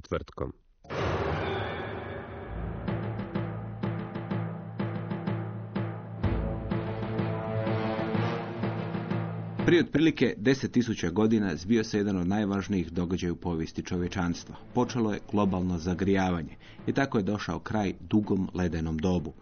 Četvrtkom. Prije otprilike 10.000 godina zbio se jedan od najvažnijih događaja u povijesti čovječanstva. Počelo je globalno zagrijavanje i tako je došao kraj dugom ledenom dobu.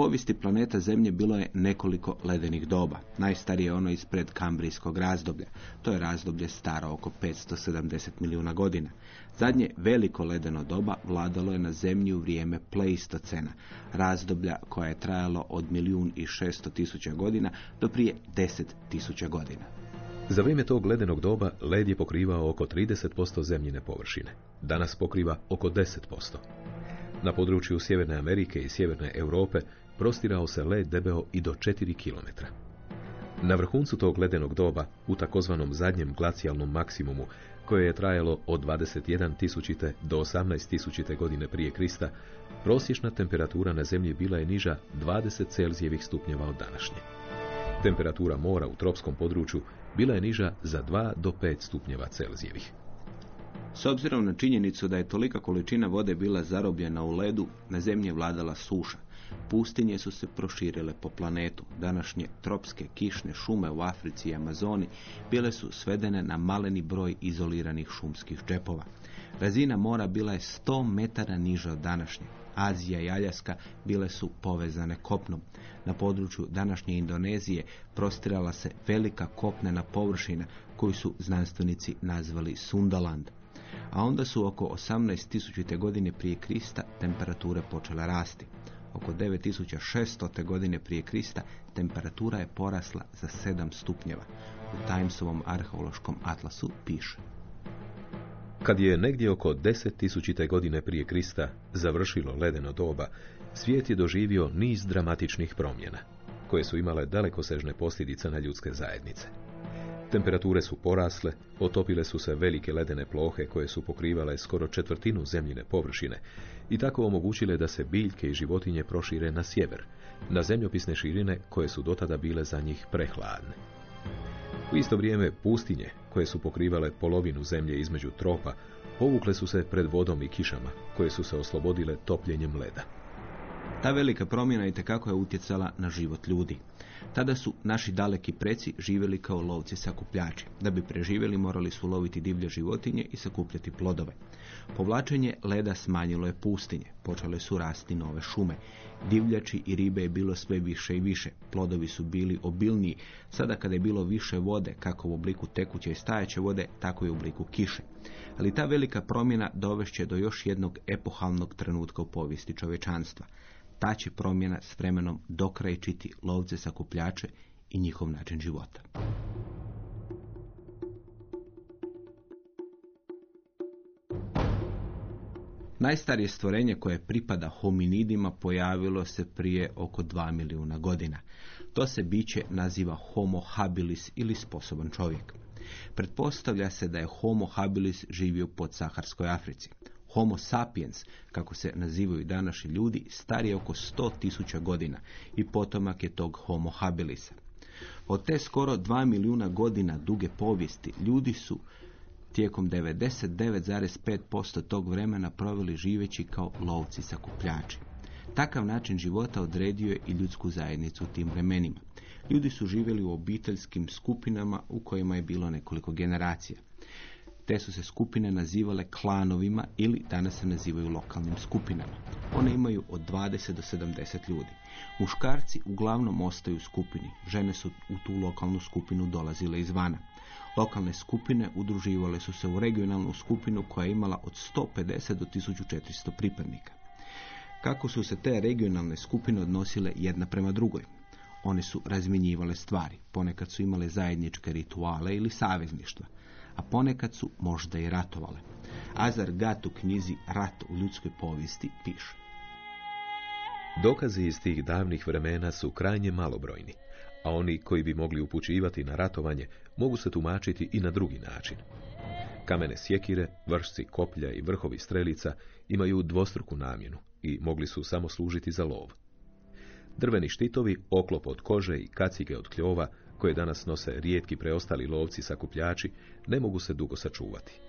Povijesti planeta Zemlje bilo je nekoliko ledenih doba. Najstarije je ono ispred kambrijskog razdoblja. To je razdoblje staro oko 570 milijuna godina. Zadnje veliko ledeno doba vladalo je na Zemlji u vrijeme Pleistocena, razdoblja koja je trajalo od milijun i šesto tisuća godina do prije deset tisuća godina. Za vrijeme tog ledenog doba led je pokrivao oko 30% zemljine površine. Danas pokriva oko 10%. Na području Sjeverne Amerike i Sjeverne Europe prostirao se led debeo i do 4 km. Na vrhuncu tog ledenog doba, u takozvanom zadnjem glacijalnom maksimumu, koje je trajalo od 21.000. do 18.000. godine prije Krista, prosječna temperatura na zemlji bila je niža 20 Celzijevih stupnjeva od današnje. Temperatura mora u tropskom području bila je niža za 2 do 5 stupnjeva Celzijevih. S obzirom na činjenicu da je tolika količina vode bila zarobljena u ledu, na zemlji vladala suša. Pustinje su se proširile po planetu. Današnje tropske kišne šume u Africi i Amazoni bile su svedene na maleni broj izoliranih šumskih džepova. Razina mora bila je 100 metara niža od današnje. Azija i Aljaska bile su povezane kopnom. Na području današnje Indonezije prostirala se velika kopnena površina koju su znanstvenici nazvali Sundaland a onda su oko 18.000. godine prije Krista temperature počele rasti. Oko 9600. godine prije Krista temperatura je porasla za 7 stupnjeva. U Timesovom arheološkom atlasu piše. Kad je negdje oko 10.000. godine prije Krista završilo ledeno doba, svijet je doživio niz dramatičnih promjena, koje su imale dalekosežne posljedice na ljudske zajednice. Temperature su porasle, otopile su se velike ledene plohe koje su pokrivale skoro četvrtinu zemljine površine i tako omogućile da se biljke i životinje prošire na sjever, na zemljopisne širine koje su dotada bile za njih prehladne. U isto vrijeme pustinje, koje su pokrivale polovinu zemlje između tropa, povukle su se pred vodom i kišama, koje su se oslobodile topljenjem leda. Ta velika promjena i je utjecala na život ljudi. Tada su naši daleki preci živjeli kao lovci sakupljači. Da bi preživjeli morali su loviti divlje životinje i sakupljati plodove. Povlačenje leda smanjilo je pustinje, počele su rasti nove šume. Divljači i ribe je bilo sve više i više. Plodovi su bili obilniji. Sada kada je bilo više vode, kako u obliku tekuće i stajaće vode, tako i u obliku kiše. Ali ta velika promjena dovešće do još jednog epohalnog trenutka u povijesti čovječanstva. Ta će promjena s vremenom dokrajčiti lovce sakupljače i njihov način života. Najstarije stvorenje koje pripada hominidima pojavilo se prije oko 2 milijuna godina. To se biće naziva Homo habilis ili sposoban čovjek. Pretpostavlja se da je Homo habilis živio pod Saharskoj Africi. Homo sapiens, kako se nazivaju današnji ljudi, star je oko 100.000 godina i potomak je tog Homo habilisa. Od te skoro 2 milijuna godina duge povijesti ljudi su tijekom 99,5% tog vremena proveli živeći kao lovci sakupljači. Takav način života odredio je i ljudsku zajednicu u tim vremenima. Ljudi su živjeli u obiteljskim skupinama u kojima je bilo nekoliko generacija. Te su se skupine nazivale klanovima ili danas se nazivaju lokalnim skupinama. One imaju od 20 do 70 ljudi. Muškarci uglavnom ostaju u skupini. Žene su u tu lokalnu skupinu dolazile izvana. Lokalne skupine udruživale su se u regionalnu skupinu koja je imala od 150 do 1400 pripadnika. Kako su se te regionalne skupine odnosile jedna prema drugoj? One su razmjenjivale stvari, ponekad su imale zajedničke rituale ili savezništva, a ponekad su možda i ratovale. Azar Gat u knjizi Rat u ljudskoj povijesti piše. Dokazi iz tih davnih vremena su krajnje malobrojni, a oni koji bi mogli upućivati na ratovanje mogu se tumačiti i na drugi način. Kamene sjekire, vršci koplja i vrhovi strelica imaju dvostruku namjenu i mogli su samo služiti za lov. Drveni štitovi, oklop od kože i kacige od kljova, koje danas nose rijetki preostali lovci sakupljači, ne mogu se dugo sačuvati.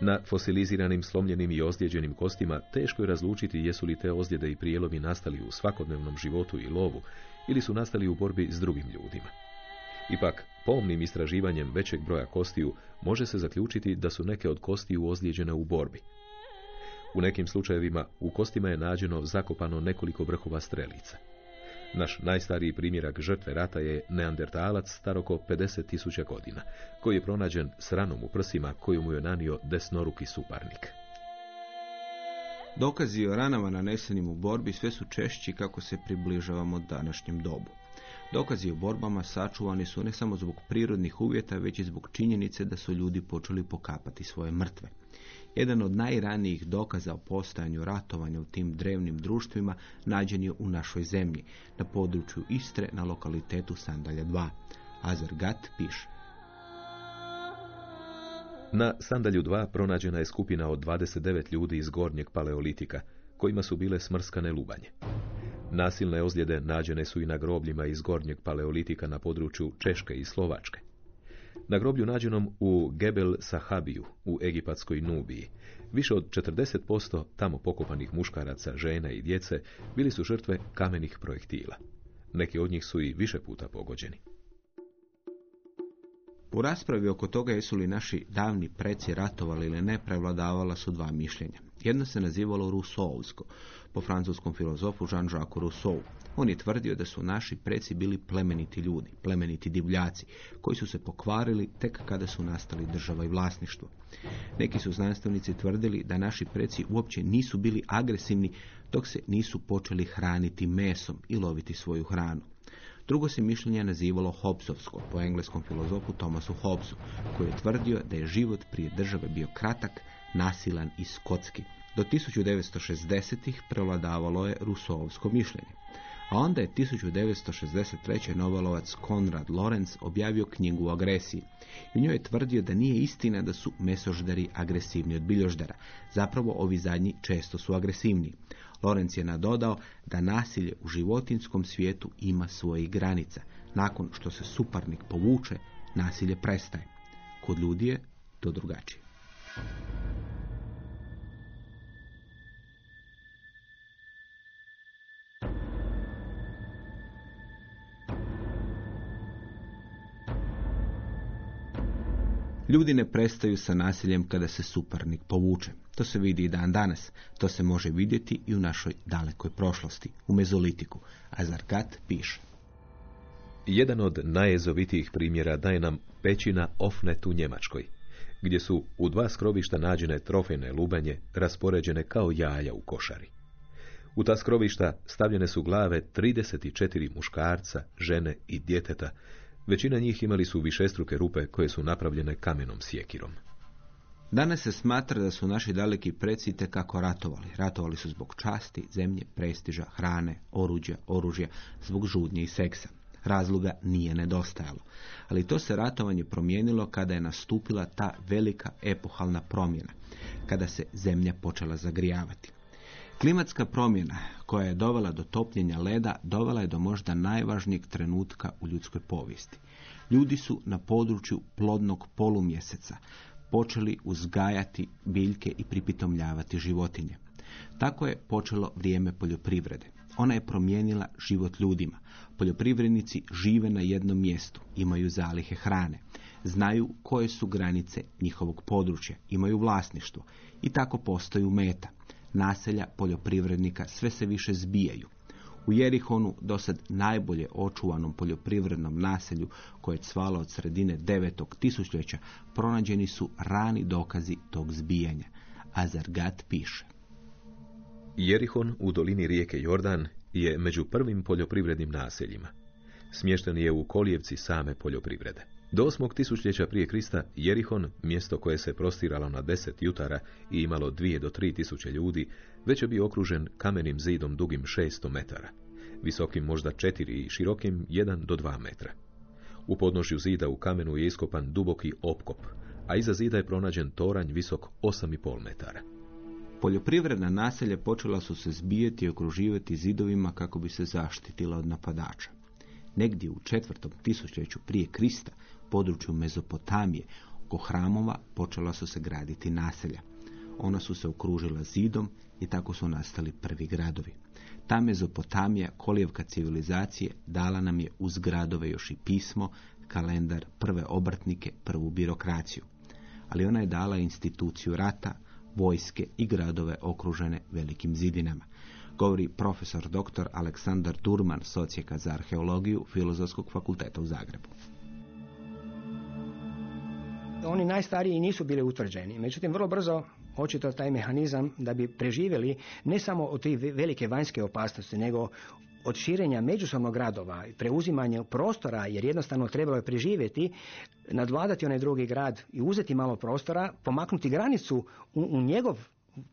Na fosiliziranim, slomljenim i ozlijeđenim kostima teško je razlučiti jesu li te ozljede i prijelomi nastali u svakodnevnom životu i lovu ili su nastali u borbi s drugim ljudima. Ipak, pomnim istraživanjem većeg broja kostiju može se zaključiti da su neke od kostiju ozlijeđene u borbi. U nekim slučajevima u kostima je nađeno zakopano nekoliko vrhova strelica. Naš najstariji primjerak žrtve rata je neandertalac star oko 50.000 godina, koji je pronađen s ranom u prsima koju mu je nanio desnoruki suparnik. Dokazi o ranama nanesenim u borbi sve su češći kako se približavamo današnjem dobu. Dokazi o borbama sačuvani su ne samo zbog prirodnih uvjeta, već i zbog činjenice da su ljudi počeli pokapati svoje mrtve. Jedan od najranijih dokaza o postojanju ratovanja u tim drevnim društvima nađen je u našoj zemlji, na području Istre na lokalitetu Sandalja 2. Azar Gat piše. Na Sandalju 2 pronađena je skupina od 29 ljudi iz gornjeg paleolitika, kojima su bile smrskane lubanje. Nasilne ozljede nađene su i na grobljima iz gornjeg paleolitika na području Češke i Slovačke. Na groblju nađenom u Gebel Sahabiju u Egipatskoj Nubiji, više od 40% tamo pokopanih muškaraca, žena i djece bili su žrtve kamenih projektila. Neki od njih su i više puta pogođeni. U raspravi oko toga jesu li naši davni preci ratovali ili ne, prevladavala su dva mišljenja. Jedno se nazivalo Rousseausko, po francuskom filozofu Jean-Jacques Rousseau. On je tvrdio da su naši preci bili plemeniti ljudi, plemeniti divljaci, koji su se pokvarili tek kada su nastali država i vlasništvo. Neki su znanstvenici tvrdili da naši preci uopće nisu bili agresivni dok se nisu počeli hraniti mesom i loviti svoju hranu. Drugo se mišljenje nazivalo Hobbesovsko, po engleskom filozofu Thomasu Hobbesu, koji je tvrdio da je život prije države bio kratak, nasilan i skotski. Do 1960-ih prevladavalo je Rusoovsko mišljenje. A onda je 1963. novelovac Konrad Lorenz objavio knjigu o agresiji. U njoj je tvrdio da nije istina da su mesoždari agresivni od biljoždara. Zapravo ovi zadnji često su agresivniji. Lorenz je nadodao da nasilje u životinskom svijetu ima svojih granica. Nakon što se suparnik povuče, nasilje prestaje. Kod ljudi je to drugačije. Ljudi ne prestaju sa nasiljem kada se suparnik povuče. To se vidi i dan danas. To se može vidjeti i u našoj dalekoj prošlosti, u mezolitiku. A Zarkat piše. Jedan od najezovitijih primjera daje nam pećina Ofnet u Njemačkoj, gdje su u dva skrovišta nađene trofejne lubanje raspoređene kao jaja u košari. U ta skrovišta stavljene su glave 34 muškarca, žene i djeteta, Većina njih imali su višestruke rupe koje su napravljene kamenom sjekirom. Danas se smatra da su naši daleki preci kako ratovali. Ratovali su zbog časti, zemlje, prestiža, hrane, oruđa, oružja, zbog žudnje i seksa. Razloga nije nedostajalo. Ali to se ratovanje promijenilo kada je nastupila ta velika epohalna promjena, kada se zemlja počela zagrijavati. Klimatska promjena koja je dovela do topljenja leda dovela je do možda najvažnijeg trenutka u ljudskoj povijesti. Ljudi su na području plodnog polumjeseca počeli uzgajati biljke i pripitomljavati životinje. Tako je počelo vrijeme poljoprivrede. Ona je promijenila život ljudima. Poljoprivrednici žive na jednom mjestu, imaju zalihe hrane. Znaju koje su granice njihovog područja, imaju vlasništvo i tako postaju meta. Naselja poljoprivrednika sve se više zbijaju. U Jerihonu, dosad najbolje očuvanom poljoprivrednom naselju koje je cvalo od sredine devetog tisućljeća, pronađeni su rani dokazi tog zbijanja. Azargat piše. Jerihon u dolini rijeke Jordan je među prvim poljoprivrednim naseljima. Smješten je u kolijevci same poljoprivrede. Do osmog tisućljeća prije Krista Jerihon, mjesto koje se prostiralo na deset jutara i imalo dvije do tri tisuće ljudi, već je bio okružen kamenim zidom dugim 600 metara, visokim možda četiri i širokim jedan do dva metra. U podnožju zida u kamenu je iskopan duboki opkop, a iza zida je pronađen toranj visok 8,5 metara. Poljoprivredna naselja počela su se zbijeti i okruživati zidovima kako bi se zaštitila od napadača. Negdje u četvrtom tisućljeću prije Krista, području Mezopotamije, oko hramova počela su se graditi naselja. Ona su se okružila zidom i tako su nastali prvi gradovi. Ta Mezopotamija, kolijevka civilizacije, dala nam je uz gradove još i pismo, kalendar, prve obrtnike, prvu birokraciju. Ali ona je dala instituciju rata, vojske i gradove okružene velikim zidinama. Govori profesor dr. Aleksandar Durman, socijeka za arheologiju Filozofskog fakulteta u Zagrebu. Oni najstariji nisu bili utvrđeni, međutim vrlo brzo očito taj mehanizam da bi preživjeli ne samo od te velike vanjske opasnosti, nego od širenja međusobnog gradova, preuzimanje prostora, jer jednostavno trebalo je preživjeti, nadvladati onaj drugi grad i uzeti malo prostora, pomaknuti granicu u, u njegov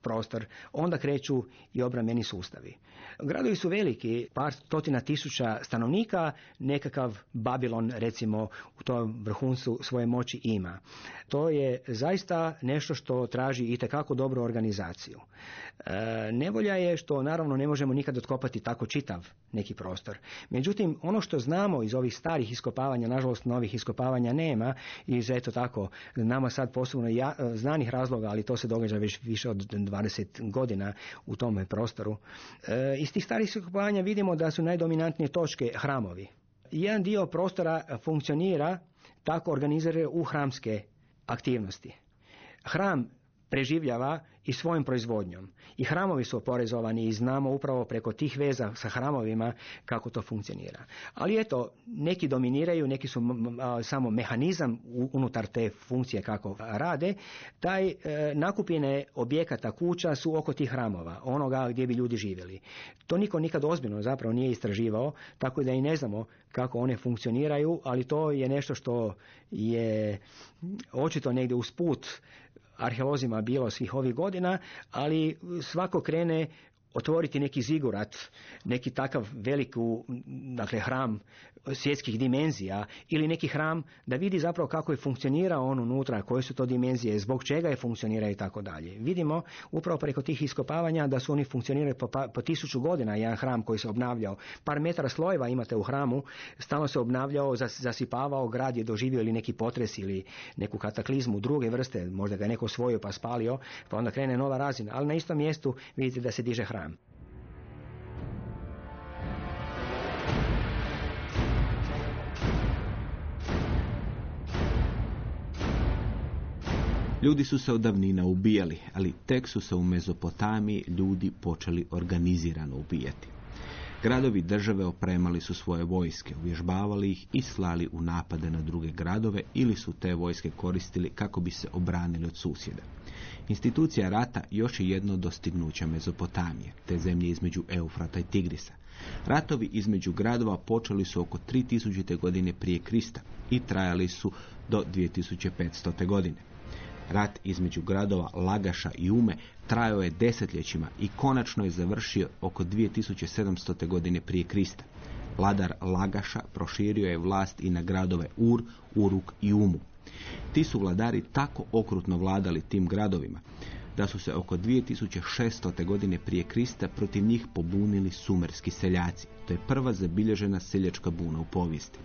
prostor, onda kreću i obrambeni sustavi. Gradovi su veliki, par stotina tisuća stanovnika, nekakav Babilon recimo u tom vrhuncu svoje moći ima. To je zaista nešto što traži i tekako dobru organizaciju. E, nevolja je što naravno ne možemo nikad otkopati tako čitav neki prostor. Međutim, ono što znamo iz ovih starih iskopavanja, nažalost novih iskopavanja nema, iz eto tako, nama sad posebno ja, znanih razloga, ali to se događa već više od 20 godina u tome prostoru. E, iz tih starih iskopavanja vidimo da su najdominantnije točke hramovi. Jedan dio prostora funkcionira tako organiziraju u hramske aktivnosti. Hram preživljava i svojom proizvodnjom. I hramovi su oporezovani i znamo upravo preko tih veza sa hramovima kako to funkcionira. Ali eto, neki dominiraju, neki su samo mehanizam unutar te funkcije kako rade. Taj e, nakupine objekata kuća su oko tih hramova, onoga gdje bi ljudi živjeli. To niko nikad ozbiljno zapravo nije istraživao, tako da i ne znamo kako one funkcioniraju, ali to je nešto što je očito negdje usput arheolozima bilo svih ovih godina, ali svako krene otvoriti neki zigurat, neki takav veliku, dakle, hram svjetskih dimenzija ili neki hram da vidi zapravo kako je funkcionirao on unutra, koje su to dimenzije, zbog čega je funkcionirao i tako dalje. Vidimo upravo preko tih iskopavanja da su oni funkcionirali po, pa, po tisuću godina, jedan hram koji se obnavljao. Par metara slojeva imate u hramu, stalno se obnavljao, zasipavao, grad je doživio ili neki potres ili neku kataklizmu druge vrste, možda ga je neko osvojio pa spalio, pa onda krene nova razina, ali na istom mjestu vidite da se diže hram. Ljudi su se od davnina ubijali, ali tek su se u Mezopotamiji ljudi počeli organizirano ubijati. Gradovi države opremali su svoje vojske, uvježbavali ih i slali u napade na druge gradove ili su te vojske koristili kako bi se obranili od susjeda. Institucija rata još je jedno dostignuća Mezopotamije, te zemlje između Eufrata i Tigrisa. Ratovi između gradova počeli su oko 3000. godine prije Krista i trajali su do 2500. godine. Rat između gradova Lagaša i Ume trajao je desetljećima i konačno je završio oko 2700. godine prije Krista. Vladar Lagaša proširio je vlast i na gradove Ur, Uruk i Umu. Ti su vladari tako okrutno vladali tim gradovima da su se oko 2600. godine prije Krista protiv njih pobunili sumerski seljaci. To je prva zabilježena seljačka buna u povijesti.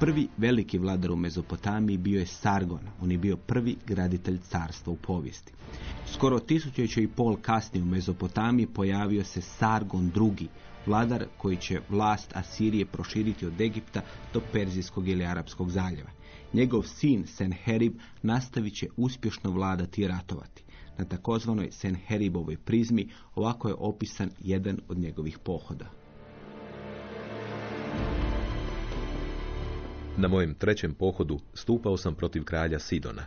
Prvi veliki vladar u Mezopotamiji bio je Sargon. On je bio prvi graditelj carstva u povijesti. Skoro tisućeće i pol kasnije u Mezopotamiji pojavio se Sargon II, vladar koji će vlast Asirije proširiti od Egipta do Perzijskog ili Arapskog zaljeva. Njegov sin Senherib nastavit će uspješno vladati i ratovati. Na takozvanoj Senheribovoj prizmi ovako je opisan jedan od njegovih pohoda. Na mojem trećem pohodu stupao sam protiv kralja Sidona,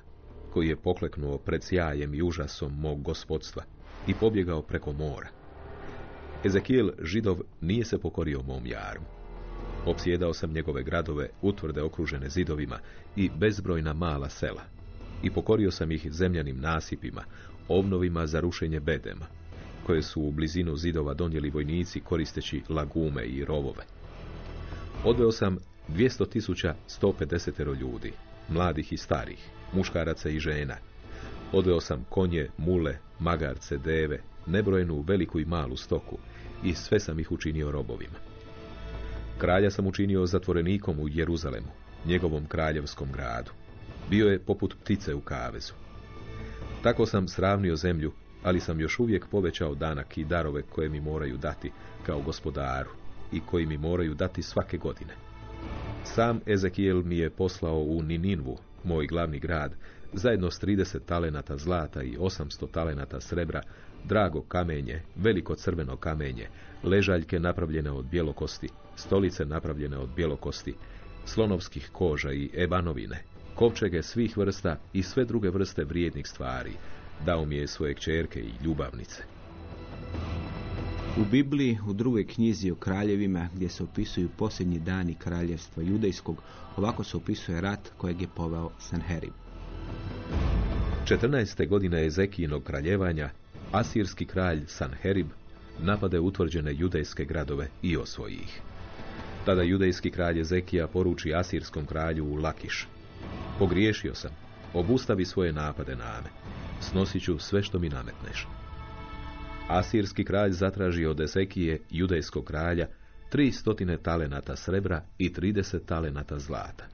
koji je pokleknuo pred sjajem i užasom mog gospodstva i pobjegao preko mora. Ezekijel židov nije se pokorio mom jarmu. Opsjedao sam njegove gradove, utvrde okružene zidovima i bezbrojna mala sela. I pokorio sam ih zemljanim nasipima, ovnovima za rušenje bedema, koje su u blizinu zidova donijeli vojnici koristeći lagume i rovove. Odveo sam 200.150 ljudi, mladih i starih, muškaraca i žena. Odveo sam konje, mule, magarce, deve, nebrojenu veliku i malu stoku i sve sam ih učinio robovima. Kralja sam učinio zatvorenikom u Jeruzalemu, njegovom kraljevskom gradu. Bio je poput ptice u kavezu. Tako sam sravnio zemlju, ali sam još uvijek povećao danak i darove koje mi moraju dati kao gospodaru i koji mi moraju dati svake godine. Sam Ezekijel mi je poslao u Nininvu, moj glavni grad, zajedno s 30 talenata zlata i 800 talenata srebra, drago kamenje, veliko crveno kamenje, ležaljke napravljene od bjelokosti, stolice napravljene od bjelokosti, slonovskih koža i ebanovine, kovčege svih vrsta i sve druge vrste vrijednih stvari. Dao mi je svoje kćerke i ljubavnice. U Bibliji, u drugoj knjizi o kraljevima, gdje se opisuju posljednji dani kraljevstva judejskog, ovako se opisuje rat kojeg je poveo Sanherib. 14. godine Ezekijinog kraljevanja, asirski kralj Sanherib napade utvrđene judejske gradove i osvoji ih. Tada judejski kralj Ezekija poruči asirskom kralju u Lakiš. Pogriješio sam, obustavi svoje napade na me. Snosit ću sve što mi nametneš. Asirski kralj zatraži od Ezekije, judejskog kralja, tri stotine talenata srebra i 30 talenata zlata.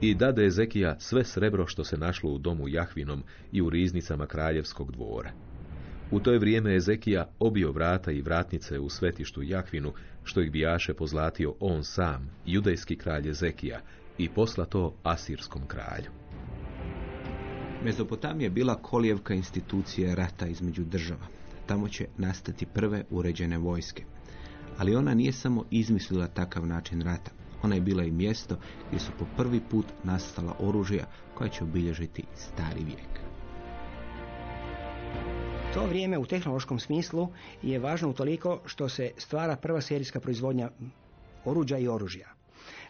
I dade Ezekija sve srebro što se našlo u domu Jahvinom i u riznicama kraljevskog dvora. U to je vrijeme Ezekija obio vrata i vratnice u svetištu Jahvinu, što ih bijaše pozlatio on sam, judejski kralj Ezekija, i posla to asirskom kralju. Mezopotamija je bila kolijevka institucije rata između država. Tamo će nastati prve uređene vojske. Ali ona nije samo izmislila takav način rata. Ona je bila i mjesto gdje su po prvi put nastala oružja koja će obilježiti stari vijek. To vrijeme u tehnološkom smislu je važno utoliko što se stvara prva serijska proizvodnja oruđa i oružja.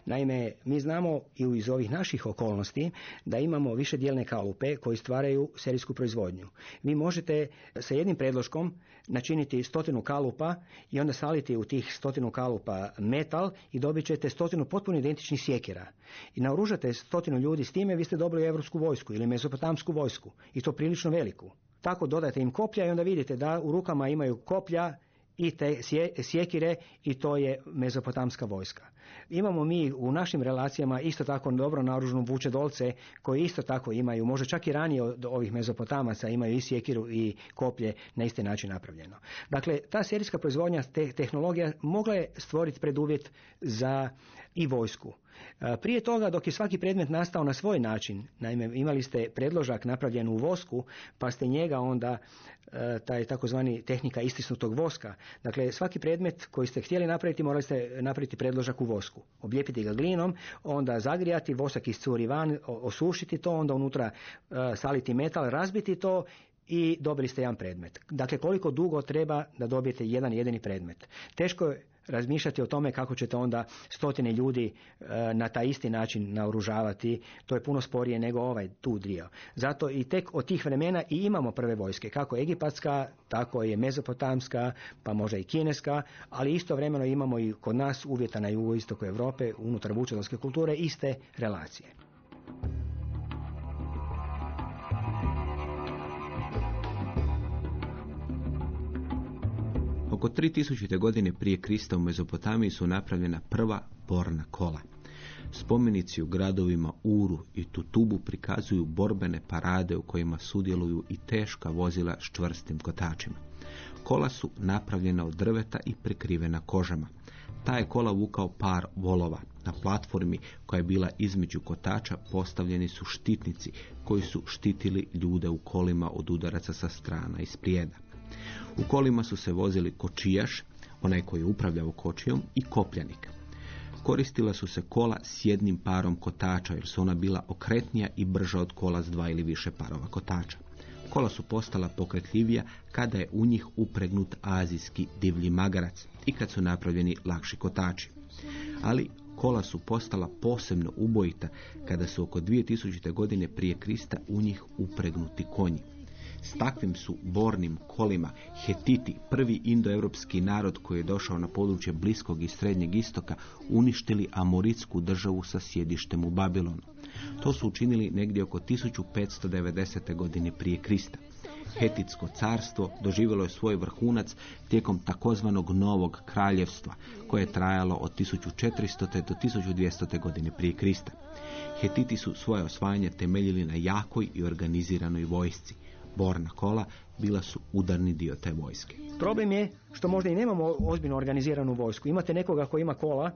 Naime, mi znamo i iz ovih naših okolnosti da imamo više dijelne kalupe koji stvaraju serijsku proizvodnju. Vi možete sa jednim predloškom načiniti stotinu kalupa i onda saliti u tih stotinu kalupa metal i dobit ćete stotinu potpuno identičnih sjekira. I naoružate stotinu ljudi s time, vi ste dobili evropsku vojsku ili mezopotamsku vojsku i to prilično veliku. Tako dodajte im koplja i onda vidite da u rukama imaju koplja i te sjekire i to je mezopotamska vojska. Imamo mi u našim relacijama isto tako dobro naoružanu vučedolce koji isto tako imaju, možda čak i ranije od ovih mezopotamaca imaju i sjekiru i koplje na isti način napravljeno. Dakle, ta serijska proizvodnja te tehnologija mogla je stvoriti preduvjet za i vojsku. E, prije toga, dok je svaki predmet nastao na svoj način, naime imali ste predložak napravljen u vosku, pa ste njega onda, e, taj takozvani tehnika istisnutog voska, dakle svaki predmet koji ste htjeli napraviti, morali ste napraviti predložak u vosku. Oblijepiti ga glinom, onda zagrijati, vosak iscuri van, osušiti to, onda unutra e, saliti metal, razbiti to i dobili ste jedan predmet. Dakle, koliko dugo treba da dobijete jedan jedini predmet. Teško je razmišljati o tome kako ćete onda stotine ljudi e, na taj isti način naoružavati, to je puno sporije nego ovaj tu dio. Zato i tek od tih vremena i imamo prve vojske, kako egipatska, tako je mezopotamska, pa možda i kineska, ali istovremeno imamo i kod nas uvjeta na jugoistoku Europe, unutar vučedolske kulture, iste relacije. Oko 3000. godine prije Krista u Mezopotamiji su napravljena prva borna kola. Spomenici u gradovima Uru i Tutubu prikazuju borbene parade u kojima sudjeluju i teška vozila s čvrstim kotačima. Kola su napravljena od drveta i prekrivena kožama. Ta je kola vukao par volova. Na platformi koja je bila između kotača postavljeni su štitnici koji su štitili ljude u kolima od udaraca sa strana i sprijeda. U kolima su se vozili kočijaš, onaj koji je upravljao kočijom, i kopljanik. Koristila su se kola s jednim parom kotača jer su ona bila okretnija i brža od kola s dva ili više parova kotača. Kola su postala pokretljivija kada je u njih upregnut azijski divlji magarac i kad su napravljeni lakši kotači. Ali kola su postala posebno ubojita kada su oko 2000. godine prije Krista u njih upregnuti konji. S takvim su bornim kolima Hetiti, prvi indoevropski narod koji je došao na područje Bliskog i Srednjeg istoka, uništili Amoritsku državu sa sjedištem u Babilonu. To su učinili negdje oko 1590. godine prije Krista. Hetitsko carstvo doživjelo je svoj vrhunac tijekom takozvanog Novog kraljevstva, koje je trajalo od 1400. do 1200. godine prije Krista. Hetiti su svoje osvajanje temeljili na jakoj i organiziranoj vojsci. Borna kola bila su udarni dio te vojske. Problem je što možda i nemamo ozbiljno organiziranu vojsku. Imate nekoga koji ima kola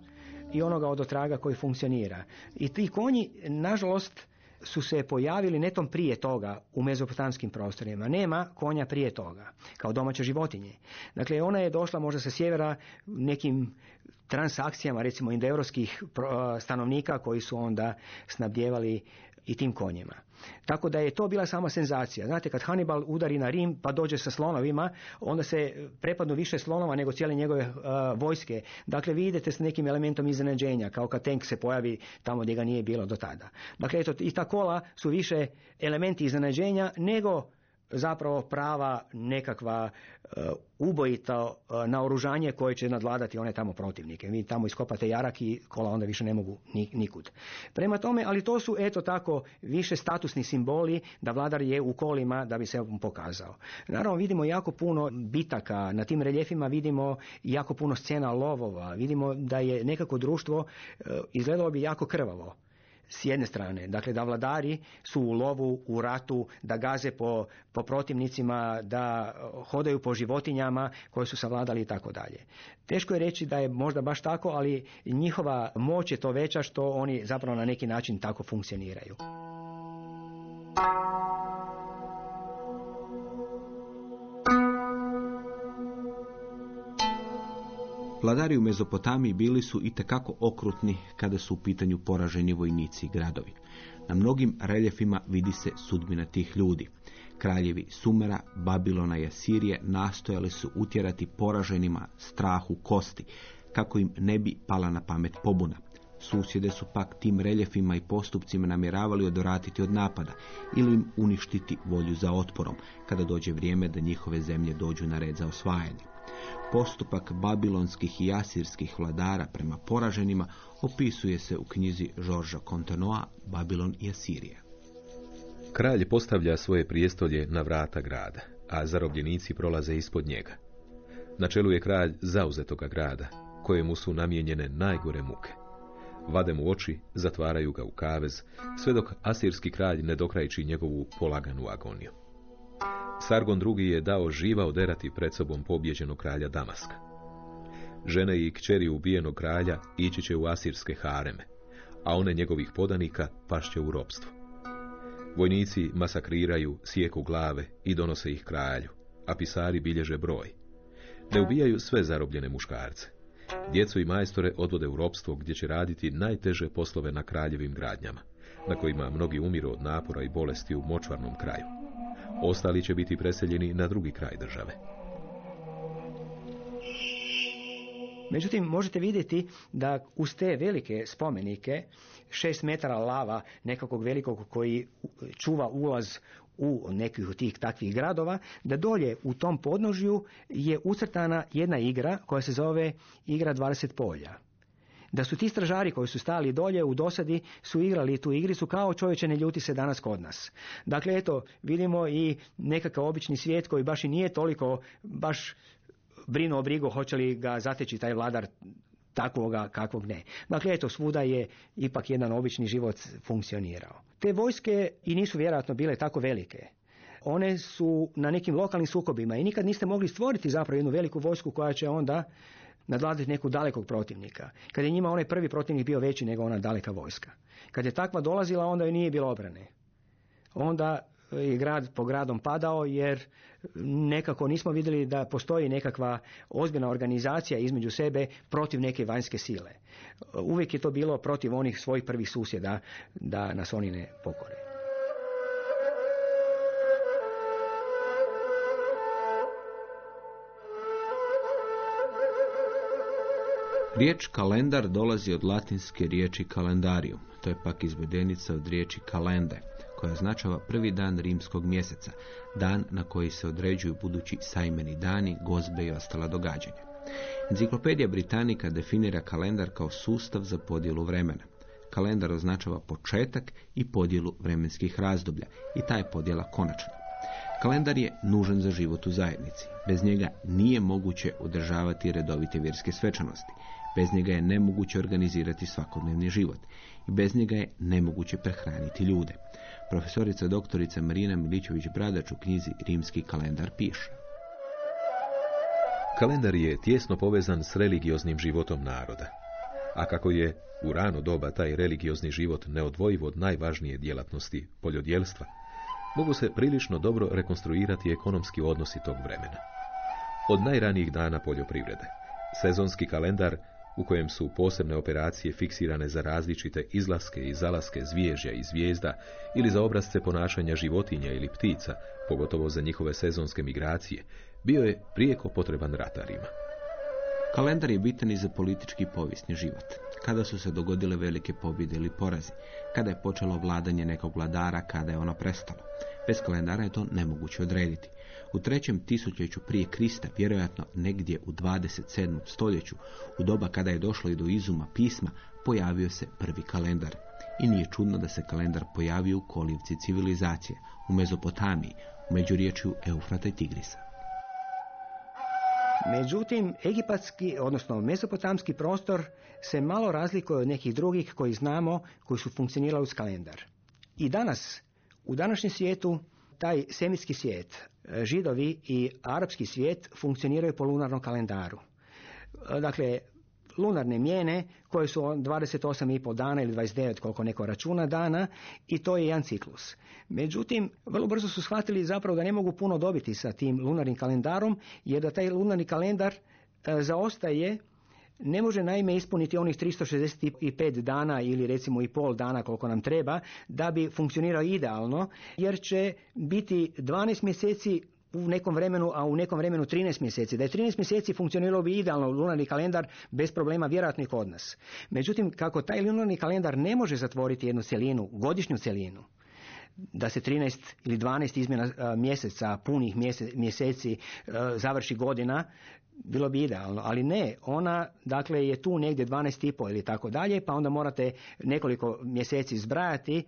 i onoga od otraga koji funkcionira. I ti konji, nažalost, su se pojavili netom prije toga u mezopotamskim prostorima. Nema konja prije toga, kao domaće životinje. Dakle, ona je došla možda sa sjevera nekim transakcijama, recimo indoevropskih stanovnika koji su onda snabdjevali i tim konjima. Tako da je to bila sama senzacija. Znate, kad Hannibal udari na Rim pa dođe sa slonovima, onda se prepadnu više slonova nego cijele njegove uh, vojske. Dakle, vi idete s nekim elementom iznenađenja, kao kad tank se pojavi tamo gdje ga nije bilo do tada. Dakle, eto, i ta kola su više elementi iznenađenja nego zapravo prava nekakva uh, ubojita uh, naoružanje koje će nadladati one tamo protivnike. Vi tamo iskopate jarak i kola onda više ne mogu nikud. Prema tome, ali to su eto tako više statusni simboli da vladar je u kolima da bi se pokazao. Naravno vidimo jako puno bitaka, na tim reljefima vidimo jako puno scena lovova, vidimo da je nekako društvo uh, izgledalo bi jako krvavo s jedne strane, dakle da vladari su u lovu, u ratu, da gaze po, po protivnicima, da hodaju po životinjama koje su savladali i tako dalje. Teško je reći da je možda baš tako, ali njihova moć je to veća što oni zapravo na neki način tako funkcioniraju. Vladari u Mezopotamiji bili su i tekako okrutni kada su u pitanju poraženi vojnici i gradovi. Na mnogim reljefima vidi se sudbina tih ljudi. Kraljevi Sumera, Babilona i Asirije nastojali su utjerati poraženima strahu kosti, kako im ne bi pala na pamet pobuna. Susjede su pak tim reljefima i postupcima namjeravali odvratiti od napada ili im uništiti volju za otporom, kada dođe vrijeme da njihove zemlje dođu na red za osvajanje. Postupak babilonskih i asirskih vladara prema poraženima opisuje se u knjizi Žorža Contenoa Babilon i Asirija. Kralj postavlja svoje prijestolje na vrata grada, a zarobljenici prolaze ispod njega. Na čelu je kralj zauzetoga grada, kojemu su namijenjene najgore muke. Vade mu oči, zatvaraju ga u kavez, sve dok asirski kralj ne dokrajči njegovu polaganu agoniju. Sargon II. je dao živa oderati pred sobom pobjeđenog kralja Damaska. Žene i kćeri ubijenog kralja ići će u asirske hareme, a one njegovih podanika pašće u ropstvo. Vojnici masakriraju, sijeku glave i donose ih kralju, a pisari bilježe broj. Ne ubijaju sve zarobljene muškarce. Djecu i majstore odvode u ropstvo gdje će raditi najteže poslove na kraljevim gradnjama, na kojima mnogi umiru od napora i bolesti u močvarnom kraju. Ostali će biti preseljeni na drugi kraj države. Međutim, možete vidjeti da uz te velike spomenike, šest metara lava nekakvog velikog koji čuva ulaz u nekih od tih takvih gradova, da dolje u tom podnožju je ucrtana jedna igra koja se zove igra 20 polja da su ti stražari koji su stali dolje u dosadi su igrali tu igricu kao čovječe ne ljuti se danas kod nas. Dakle, eto, vidimo i nekakav obični svijet koji baš i nije toliko baš brinuo o brigu hoće li ga zateći taj vladar takvoga kakvog ne. Dakle, eto, svuda je ipak jedan obični život funkcionirao. Te vojske i nisu vjerojatno bile tako velike. one su na nekim lokalnim sukobima i nikad niste mogli stvoriti zapravo jednu veliku vojsku koja će onda nadvladati nekog dalekog protivnika. Kad je njima onaj prvi protivnik bio veći nego ona daleka vojska. Kad je takva dolazila, onda joj nije bilo obrane. Onda je grad po gradom padao jer nekako nismo vidjeli da postoji nekakva ozbiljna organizacija između sebe protiv neke vanjske sile. Uvijek je to bilo protiv onih svojih prvih susjeda da nas oni ne pokore. Riječ kalendar dolazi od latinske riječi kalendarium, to je pak izvedenica od riječi kalende, koja označava prvi dan rimskog mjeseca, dan na koji se određuju budući sajmeni dani, gozbe i ostala događanja. Enciklopedija Britanika definira kalendar kao sustav za podjelu vremena. Kalendar označava početak i podjelu vremenskih razdoblja i ta je podjela konačna. Kalendar je nužan za život u zajednici. Bez njega nije moguće održavati redovite vjerske svečanosti. Bez njega je nemoguće organizirati svakodnevni život. I bez njega je nemoguće prehraniti ljude. Profesorica doktorica Marina Milićević-Bradač u knjizi Rimski kalendar piše. Kalendar je tjesno povezan s religioznim životom naroda. A kako je u rano doba taj religiozni život neodvojiv od najvažnije djelatnosti poljodjelstva, mogu se prilično dobro rekonstruirati ekonomski odnosi tog vremena. Od najranijih dana poljoprivrede, sezonski kalendar u kojem su posebne operacije fiksirane za različite izlaske i zalaske zvježja i zvijezda ili za obrazce ponašanja životinja ili ptica, pogotovo za njihove sezonske migracije, bio je prijeko potreban ratarima. Kalendar je bitan i za politički povijesni život. Kada su se dogodile velike pobjede ili porazi, kada je počelo vladanje nekog vladara, kada je ono prestalo. Bez kalendara je to nemoguće odrediti. U trećem tisućljeću prije Krista, vjerojatno negdje u 27. stoljeću, u doba kada je došlo i do izuma pisma, pojavio se prvi kalendar. I nije čudno da se kalendar pojavio u kolivci civilizacije, u Mezopotamiji, u međuriječju Eufrata i Tigrisa. Međutim, egipatski, odnosno mesopotamski prostor se malo razlikuje od nekih drugih koji znamo, koji su funkcionirali uz kalendar. I danas, u današnjem svijetu, taj semitski svijet, židovi i arapski svijet funkcioniraju po lunarnom kalendaru. Dakle, lunarne mjene koje su 28,5 dana ili 29 koliko neko računa dana i to je jedan ciklus. Međutim, vrlo brzo su shvatili zapravo da ne mogu puno dobiti sa tim lunarnim kalendarom jer da taj lunarni kalendar e, zaostaje ne može naime ispuniti onih 365 dana ili recimo i pol dana koliko nam treba da bi funkcionirao idealno jer će biti 12 mjeseci u nekom vremenu, a u nekom vremenu 13 mjeseci. Da je 13 mjeseci funkcioniralo bi idealno lunarni kalendar bez problema vjerojatno i kod nas. Međutim, kako taj lunarni kalendar ne može zatvoriti jednu cjelinu, godišnju cjelinu, da se 13 ili 12 izmjena mjeseca, punih mjeseci završi godina, bilo bi idealno, ali ne, ona dakle je tu negdje 12 ili tako dalje, pa onda morate nekoliko mjeseci zbrajati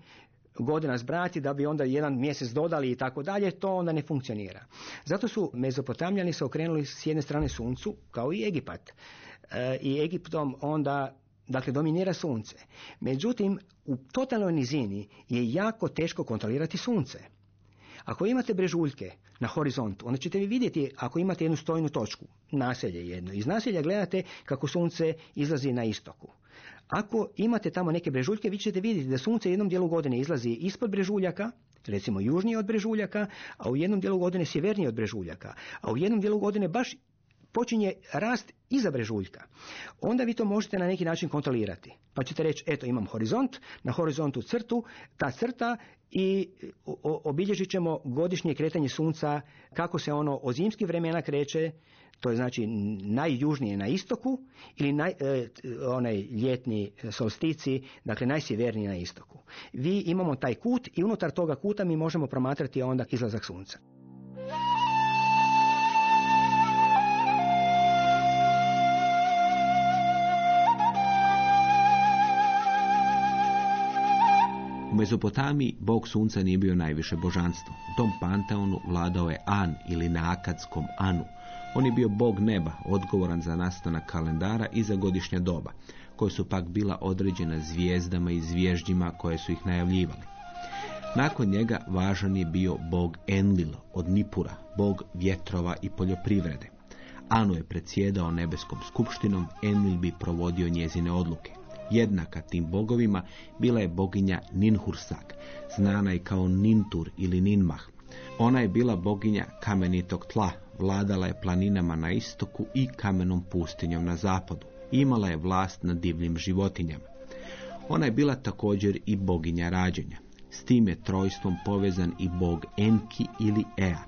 godina zbrajati da bi onda jedan mjesec dodali i tako dalje, to onda ne funkcionira. Zato su mezopotamljani se okrenuli s jedne strane suncu, kao i Egipat. E, I Egiptom onda Dakle, dominira sunce. Međutim, u totalnoj nizini je jako teško kontrolirati sunce. Ako imate brežuljke na horizontu, onda ćete vi vidjeti ako imate jednu stojnu točku, naselje jedno. Iz naselja gledate kako sunce izlazi na istoku. Ako imate tamo neke brežuljke, vi ćete vidjeti da sunce jednom dijelu godine izlazi ispod brežuljaka, recimo južnije od brežuljaka, a u jednom dijelu godine sjevernije od brežuljaka, a u jednom dijelu godine baš počinje rast iza brežuljka. Onda vi to možete na neki način kontrolirati. Pa ćete reći, eto imam horizont, na horizontu crtu, ta crta i obilježit ćemo godišnje kretanje sunca, kako se ono od zimskih vremena kreće, to je znači najjužnije na istoku ili naj, e, onaj ljetni solstici, dakle najsjevernije na istoku. Vi imamo taj kut i unutar toga kuta mi možemo promatrati onda izlazak sunca. Mezopotamiji bog sunca nije bio najviše božanstvo. U tom panteonu vladao je An ili na akadskom Anu. On je bio bog neba, odgovoran za nastanak kalendara i za godišnja doba, koje su pak bila određena zvijezdama i zvježđima koje su ih najavljivali. Nakon njega važan je bio bog Enlil od Nipura, bog vjetrova i poljoprivrede. Anu je predsjedao nebeskom skupštinom, Enlil bi provodio njezine odluke. Jednaka tim bogovima bila je boginja Ninhursag, znana i kao Nintur ili Ninmah. Ona je bila boginja kamenitog tla, vladala je planinama na istoku i kamenom pustinjom na zapadu. Imala je vlast nad divljim životinjama. Ona je bila također i boginja rađenja. S tim je trojstvom povezan i bog Enki ili Ea.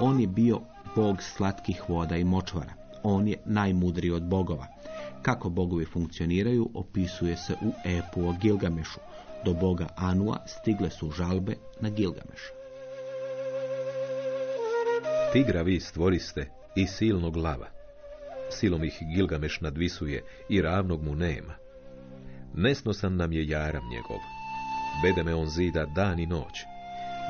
On je bio bog slatkih voda i močvara. On je najmudriji od bogova. Kako bogovi funkcioniraju opisuje se u epu o Gilgamešu. Do boga Anua stigle su žalbe na Gilgameša. Tigra vi stvoriste i silnog lava. Silom ih Gilgameš nadvisuje i ravnog mu nema. Nesnosan nam je jaram njegov. Bede me on zida dan i noć.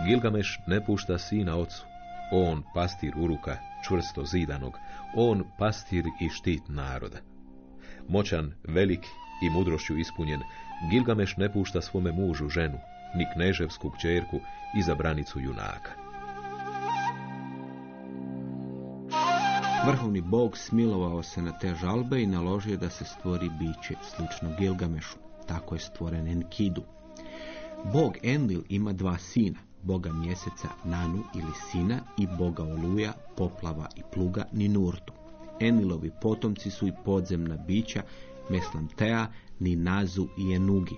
Gilgameš ne pušta sina ocu. On pastir uruka, čvrsto zidanog. On pastir i štit naroda. Moćan, velik i mudrošću ispunjen, Gilgameš ne pušta svome mužu ženu, ni kneževsku kćerku i zabranicu junaka. Vrhovni bog smilovao se na te žalbe i naložio da se stvori biće slično Gilgamešu. Tako je stvoren Enkidu. Bog Enlil ima dva sina, boga mjeseca Nanu ili Sina i boga Oluja, poplava i pluga Ninurtu. Enilovi potomci su i podzemna bića Meslantea, Ninazu i Enugi.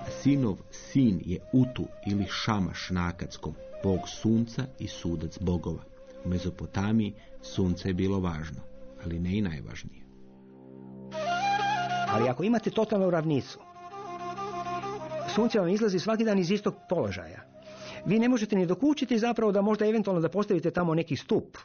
A sinov sin je Utu ili Šamaš nakadskom, bog sunca i sudac bogova. U Mezopotamiji sunce je bilo važno, ali ne i najvažnije. Ali ako imate totalnu ravnicu, sunce vam izlazi svaki dan iz istog položaja. Vi ne možete ni dokučiti zapravo da možda eventualno da postavite tamo neki stup,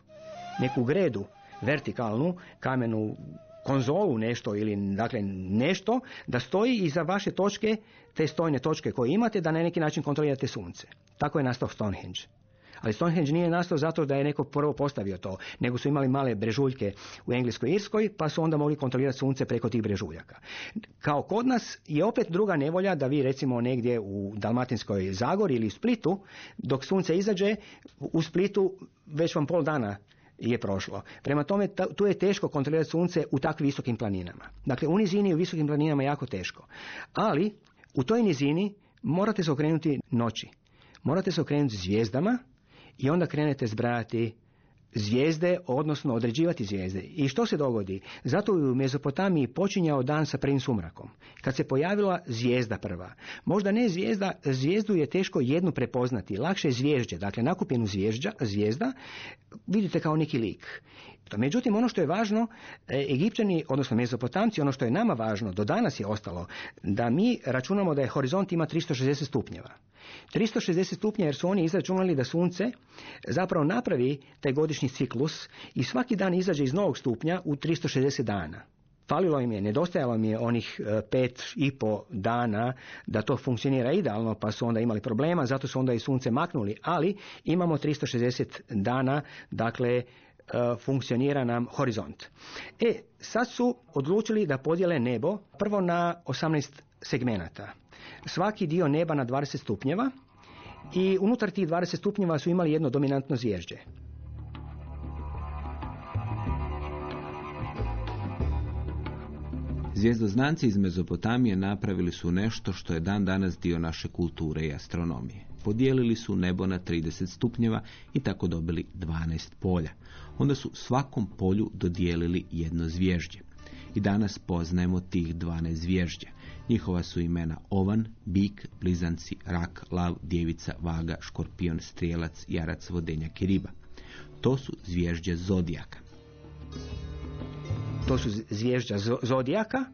neku gredu vertikalnu, kamenu konzolu nešto ili dakle nešto da stoji iza vaše točke, te stojne točke koje imate da na neki način kontrolirate sunce. Tako je nastao Stonehenge. Ali Stonehenge nije nastao zato da je neko prvo postavio to, nego su imali male brežuljke u Engleskoj i Irskoj, pa su onda mogli kontrolirati sunce preko tih brežuljaka. Kao kod nas je opet druga nevolja da vi recimo negdje u Dalmatinskoj Zagori ili u Splitu, dok sunce izađe, u Splitu već vam pol dana je prošlo. Prema tome, tu je teško kontrolirati sunce u takvim visokim planinama. Dakle, u nizini i u visokim planinama je jako teško. Ali, u toj nizini morate se okrenuti noći. Morate se okrenuti zvijezdama i onda krenete zbrajati zvijezde, odnosno određivati zvijezde. I što se dogodi? Zato je u Mezopotamiji počinjao dan sa prvim sumrakom. Kad se pojavila zvijezda prva. Možda ne zvijezda, zvijezdu je teško jednu prepoznati. Lakše je zvježđe, dakle nakupljenu zvježđa, zvijezda, vidite kao neki lik. Međutim, ono što je važno, e, Egipćani, odnosno Mezopotamci, ono što je nama važno, do danas je ostalo, da mi računamo da je horizont ima 360 stupnjeva. 360 stupnjeva jer su oni izračunali da sunce zapravo napravi taj godišnji ciklus i svaki dan izađe iz novog stupnja u 360 dana. Falilo im je, nedostajalo im je onih e, pet i po dana da to funkcionira idealno, pa su onda imali problema, zato su onda i sunce maknuli, ali imamo 360 dana, dakle, funkcionira nam horizont. E, sad su odlučili da podijele nebo prvo na 18 segmenata svaki dio neba na 20 stupnjeva i unutar tih 20 stupnjeva su imali jedno dominantno zvježđe. Zvijezdoznanci iz Mezopotamije napravili su nešto što je dan danas dio naše kulture i astronomije. Podijelili su nebo na 30 stupnjeva i tako dobili 12 polja. Onda su svakom polju dodijelili jedno zvježđe. I danas poznajemo tih 12 zvježđa. Njihova su imena Ovan, Bik, Blizanci, Rak, Lav, Djevica, Vaga, Škorpion, Strijelac, Jarac, Vodenjak i Riba. To su zvježđe Zodijaka. To su zvježđa Zodijaka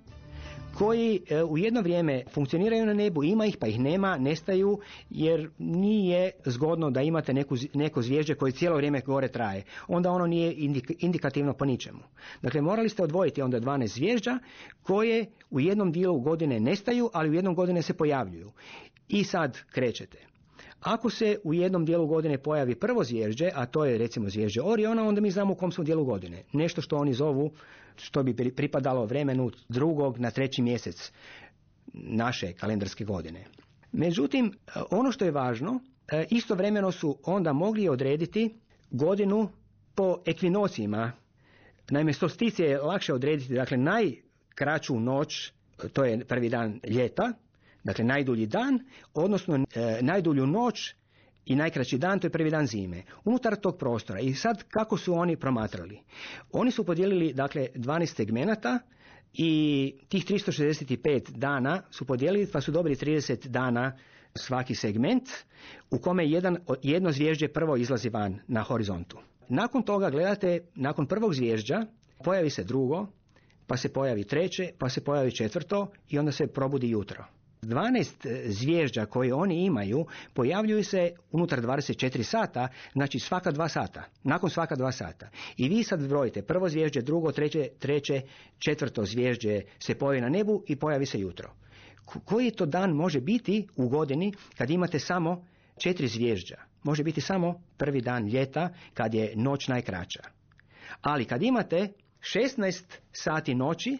koji e, u jedno vrijeme funkcioniraju na nebu, ima ih pa ih nema, nestaju jer nije zgodno da imate neku, neko zvježđe koje cijelo vrijeme gore traje. Onda ono nije indikativno po ničemu. Dakle, morali ste odvojiti onda 12 zvježđa koje u jednom dijelu godine nestaju, ali u jednom godine se pojavljuju. I sad krećete. Ako se u jednom dijelu godine pojavi prvo zvježđe, a to je recimo zvježđe Oriona, onda mi znamo u kom smo dijelu godine. Nešto što oni zovu, što bi pripadalo vremenu drugog na treći mjesec naše kalendarske godine. Međutim, ono što je važno, e, istovremeno su onda mogli odrediti godinu po ekvinocijima. Naime, solsticije je lakše odrediti, dakle, najkraću noć, to je prvi dan ljeta, dakle, najdulji dan, odnosno e, najdulju noć i najkraći dan, to je prvi dan zime. Unutar tog prostora. I sad kako su oni promatrali? Oni su podijelili, dakle, 12 segmenata, i tih 365 dana su podijelili pa su dobili 30 dana svaki segment u kome jedan, jedno zvježđe prvo izlazi van na horizontu. Nakon toga gledate, nakon prvog zvježđa pojavi se drugo, pa se pojavi treće, pa se pojavi četvrto i onda se probudi jutro. 12 e, zvježđa koje oni imaju pojavljuju se unutar 24 sata, znači svaka dva sata, nakon svaka dva sata. I vi sad brojite prvo zvježđe, drugo, treće, treće, četvrto zvježđe se pojavi na nebu i pojavi se jutro. Koji to dan može biti u godini kad imate samo četiri zvježđa? Može biti samo prvi dan ljeta kad je noć najkraća. Ali kad imate 16 sati noći,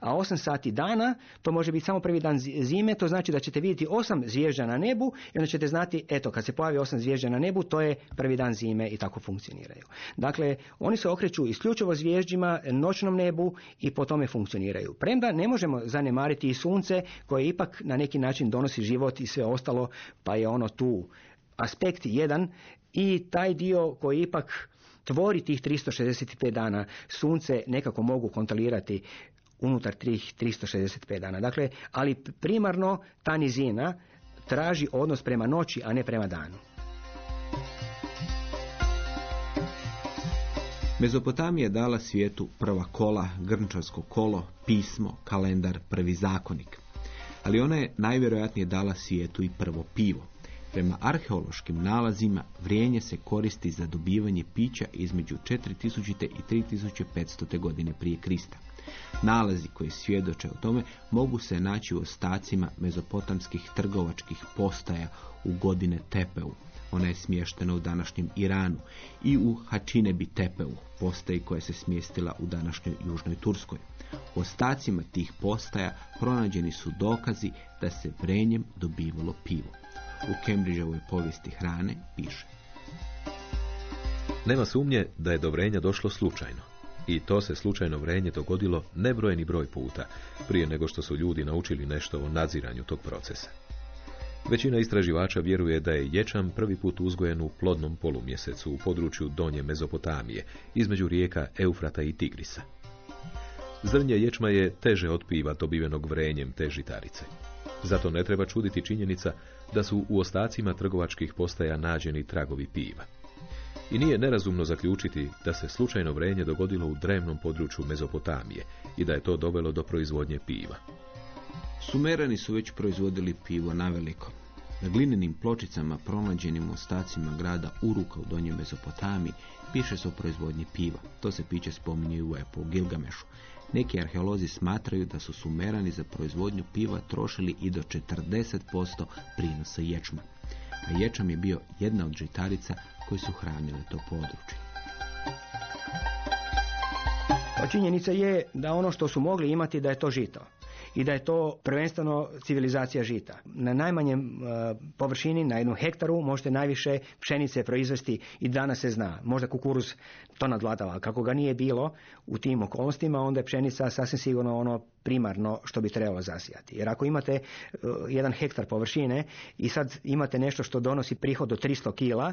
a 8 sati dana, to može biti samo prvi dan zime, to znači da ćete vidjeti 8 zvježđa na nebu i onda ćete znati, eto, kad se pojavi 8 zvježđa na nebu, to je prvi dan zime i tako funkcioniraju. Dakle, oni se okreću isključivo zvježđima, noćnom nebu i po tome funkcioniraju. Premda ne možemo zanemariti i sunce koje ipak na neki način donosi život i sve ostalo, pa je ono tu aspekt jedan i taj dio koji ipak tvori tih 365 dana sunce nekako mogu kontrolirati unutar tih 365 dana. Dakle, ali primarno ta nizina traži odnos prema noći, a ne prema danu. Mezopotamija dala svijetu prva kola, grnčarsko kolo, pismo, kalendar, prvi zakonik. Ali ona je najvjerojatnije dala svijetu i prvo pivo. Prema arheološkim nalazima vrijenje se koristi za dobivanje pića između 4000. i 3500. godine prije Krista. Nalazi koji svjedoče o tome mogu se naći u ostacima mezopotamskih trgovačkih postaja u godine Tepeu. Ona je smještena u današnjem Iranu i u Hačinebi Tepeu, postaji koja se smjestila u današnjoj Južnoj Turskoj. U ostacima tih postaja pronađeni su dokazi da se vrenjem dobivalo pivo. U Cambridgeovoj povijesti hrane piše. Nema sumnje da je do vrenja došlo slučajno. I to se slučajno vrenje dogodilo nebrojeni broj puta, prije nego što su ljudi naučili nešto o nadziranju tog procesa. Većina istraživača vjeruje da je ječam prvi put uzgojen u plodnom polumjesecu u području donje Mezopotamije, između rijeka Eufrata i Tigrisa. Zrnje ječma je teže od piva dobivenog vrenjem te žitarice. Zato ne treba čuditi činjenica da su u ostacima trgovačkih postaja nađeni tragovi piva. I nije nerazumno zaključiti da se slučajno vrenje dogodilo u drevnom području Mezopotamije i da je to dovelo do proizvodnje piva. Sumerani su već proizvodili pivo naveliko. Na glinenim pločicama pronađenim ostacima grada Uruka u donjoj Mezopotamiji piše se o proizvodnji piva. To se piće spominje u epu Gilgamešu. Neki arheolozi smatraju da su sumerani za proizvodnju piva trošili i do 40% prinosa ječma. A ječam je bio jedna od žitarica koji su hranili to područje. Pa činjenica je da ono što su mogli imati da je to žito i da je to prvenstveno civilizacija žita. Na najmanjem e, površini, na jednu hektaru, možete najviše pšenice proizvesti i danas se zna. Možda kukuruz to nadvladava, kako ga nije bilo u tim okolnostima, onda je pšenica sasvim sigurno ono primarno što bi trebalo zasijati. Jer ako imate e, jedan hektar površine i sad imate nešto što donosi prihod od 300 kila,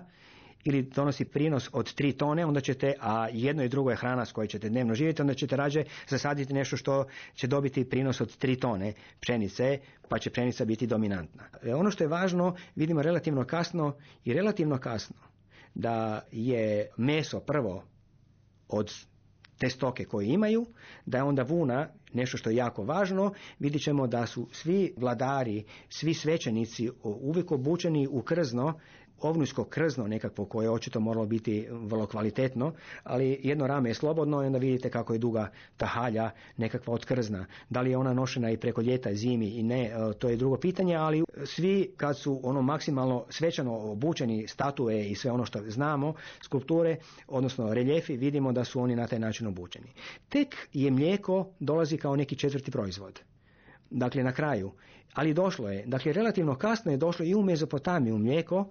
ili donosi prinos od 3 tone, onda ćete, a jedno i drugo je hrana s kojoj ćete dnevno živjeti, onda ćete rađe zasaditi nešto što će dobiti prinos od 3 tone pšenice, pa će pšenica biti dominantna. E, ono što je važno, vidimo relativno kasno i relativno kasno da je meso prvo od te stoke koje imaju, da je onda vuna nešto što je jako važno, vidjet ćemo da su svi vladari, svi svećenici uvijek obučeni u krzno ovnujsko krzno nekakvo koje je očito moralo biti vrlo kvalitetno, ali jedno rame je slobodno i onda vidite kako je duga ta halja nekakva od krzna. Da li je ona nošena i preko ljeta i zimi i ne, e, to je drugo pitanje, ali svi kad su ono maksimalno svečano obučeni statue i sve ono što znamo, skulpture, odnosno reljefi, vidimo da su oni na taj način obučeni. Tek je mlijeko dolazi kao neki četvrti proizvod. dakle na kraju. Ali došlo je, dakle relativno kasno je došlo i u Mezopotamiju mlijeko.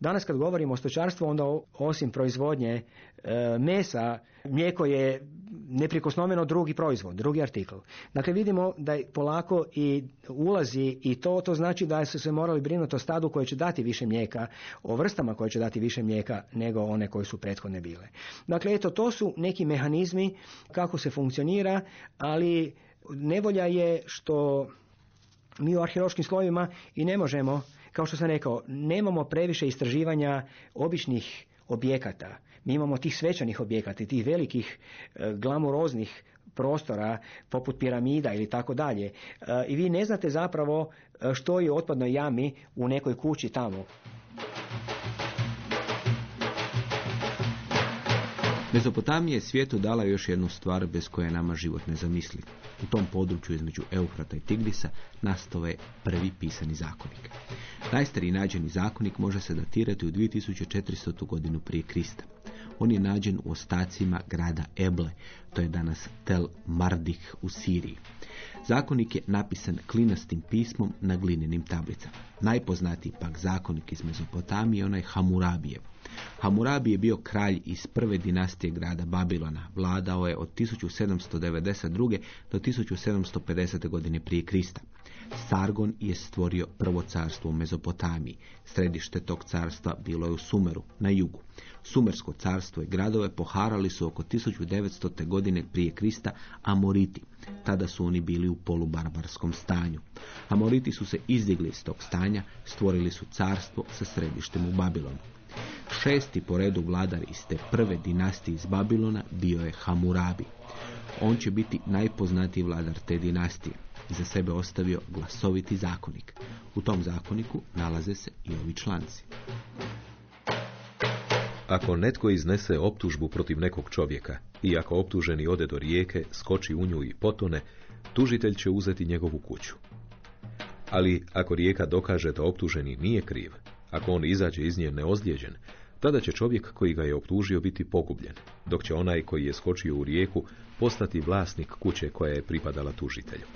Danas kad govorimo o stočarstvu, onda osim proizvodnje e, mesa, mlijeko je neprikosnoveno drugi proizvod, drugi artikl. Dakle, vidimo da polako i ulazi i to, to znači da su se morali brinuti o stadu koje će dati više mlijeka, o vrstama koje će dati više mlijeka nego one koje su prethodne bile. Dakle, eto, to su neki mehanizmi kako se funkcionira, ali nevolja je što mi u arheološkim slovima i ne možemo, kao što sam rekao, nemamo previše istraživanja običnih objekata. Mi imamo tih svečanih objekata tih velikih e, glamuroznih prostora poput piramida ili tako dalje. E, I vi ne znate zapravo e, što je u otpadnoj jami u nekoj kući tamo. Mezopotamija je svijetu dala još jednu stvar bez koje je nama život ne zamisli. U tom području između Eufrata i Tigrisa nastao je prvi pisani zakonik. Najstariji nađeni zakonik može se datirati u 2400. godinu prije Krista. On je nađen u ostacima grada Eble, to je danas Tel Mardih u Siriji. Zakonik je napisan klinastim pismom na glinenim tablicama. Najpoznatiji pak zakonik iz Mezopotamije je onaj Hamurabijev. Hamurabi je bio kralj iz prve dinastije grada Babilona. Vladao je od 1792. do 1750. godine prije Krista. Sargon je stvorio prvo carstvo u Mezopotamiji. Središte tog carstva bilo je u Sumeru, na jugu. Sumersko carstvo i gradove poharali su oko 1900. godine prije Krista Amoriti. Tada su oni bili u polubarbarskom stanju. Amoriti su se izdigli iz tog stanja, stvorili su carstvo sa središtem u Babilonu. Šesti po redu vladar iz te prve dinastije iz Babilona bio je Hamurabi. On će biti najpoznatiji vladar te dinastije. Iza sebe ostavio glasoviti zakonik. U tom zakoniku nalaze se i ovi članci. Ako netko iznese optužbu protiv nekog čovjeka i ako optuženi ode do rijeke, skoči u nju i potone, tužitelj će uzeti njegovu kuću. Ali ako rijeka dokaže da optuženi nije kriv, ako on izađe iz nje neozlijeđen, tada će čovjek koji ga je optužio biti pogubljen, dok će onaj koji je skočio u rijeku postati vlasnik kuće koja je pripadala tužitelju.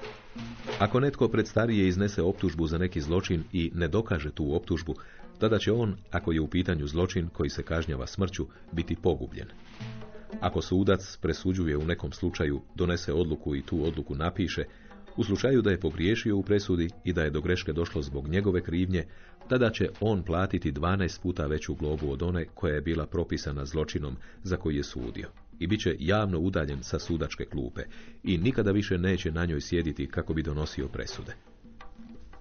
Ako netko pred starije iznese optužbu za neki zločin i ne dokaže tu optužbu, tada će on, ako je u pitanju zločin koji se kažnjava smrću, biti pogubljen. Ako sudac presuđuje u nekom slučaju, donese odluku i tu odluku napiše, u slučaju da je pogriješio u presudi i da je do greške došlo zbog njegove krivnje, tada će on platiti 12 puta veću globu od one koja je bila propisana zločinom za koji je sudio i bit će javno udaljen sa sudačke klupe i nikada više neće na njoj sjediti kako bi donosio presude.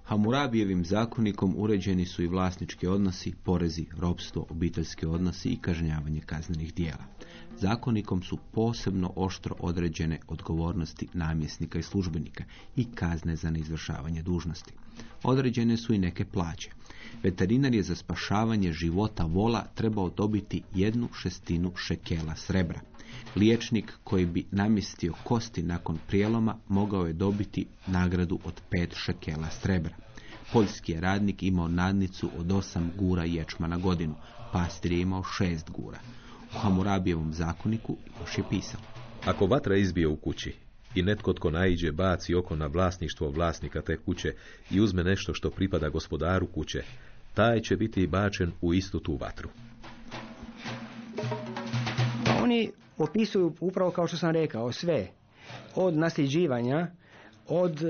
Hamurabijevim zakonikom uređeni su i vlasnički odnosi, porezi, ropstvo, obiteljski odnosi i kažnjavanje kaznenih dijela. Zakonikom su posebno oštro određene odgovornosti namjesnika i službenika i kazne za neizvršavanje dužnosti. Određene su i neke plaće. Veterinar je za spašavanje života vola trebao dobiti jednu šestinu šekela srebra. Liječnik koji bi namjestio kosti nakon prijeloma mogao je dobiti nagradu od pet šekela srebra. Poljski je radnik imao nadnicu od osam gura ječma na godinu, pastir je imao šest gura. U Hamurabijevom zakoniku još je pisao. Ako vatra izbije u kući i netko tko naiđe baci oko na vlasništvo vlasnika te kuće i uzme nešto što pripada gospodaru kuće, taj će biti bačen u istu tu vatru. Oni opisuju upravo kao što sam rekao sve. Od nasljeđivanja, od e,